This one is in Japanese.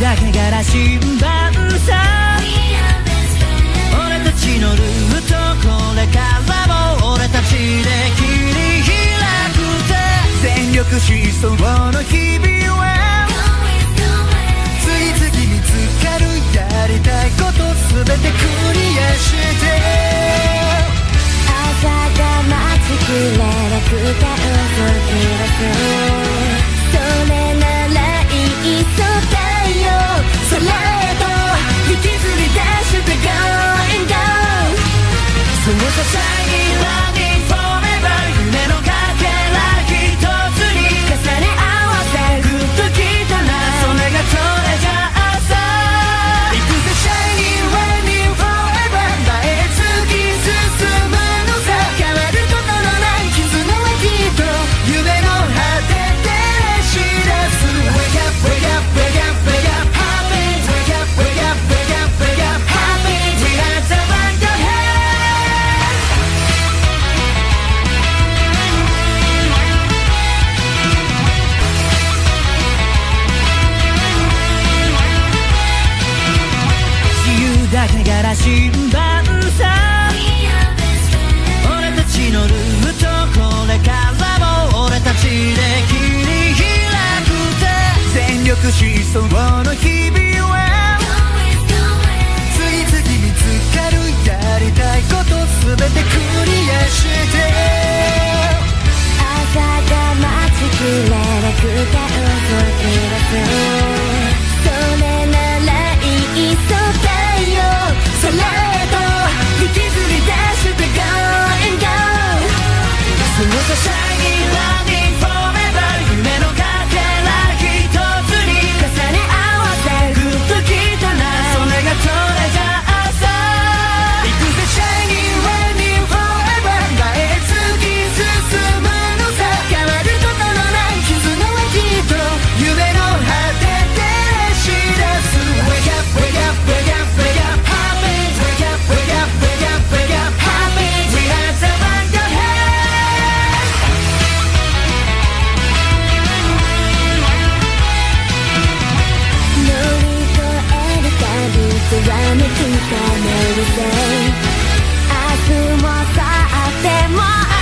だけがらしいんだしそうの日々は次々見つかるやりたいこと全てクリアして朝が待ちきれなくてから新版さ俺たちのルームとこれからも俺たちで切り開くぜ。全力疾走の日々。貫く可能性明日もさあっても